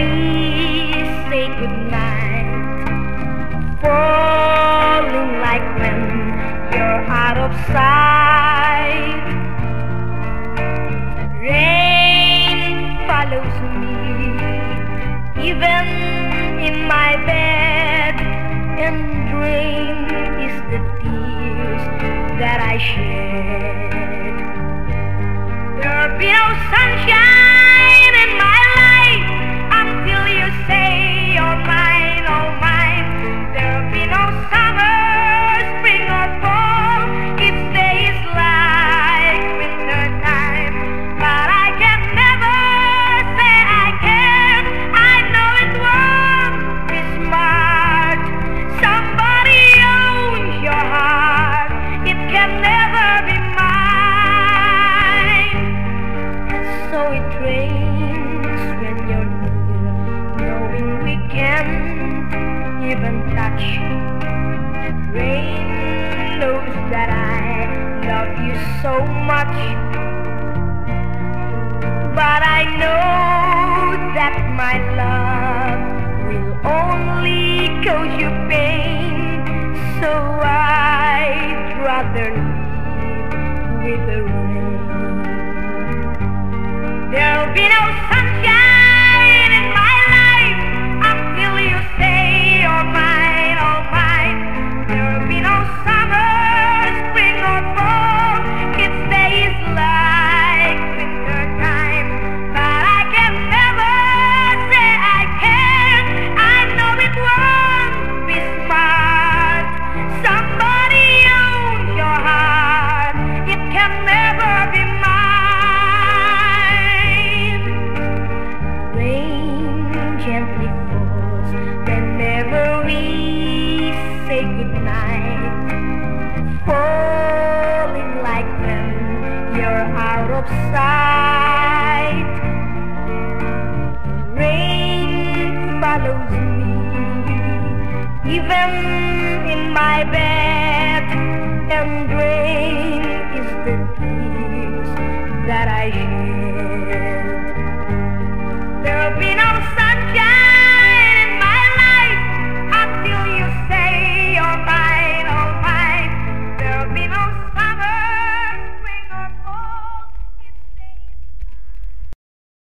we say goodnight, falling like when you're out of sight. Rain follows me, even in my bed, and dream is the tears that I shed. There'll be no sunshine. Much, but I know that my love will only cause you pain. So I'd rather live with the rain. There'll be no gently falls whenever we say goodnight. Falling like when you're out of sight. Rain follows me, even in my bed, and rain is the tears that I shed.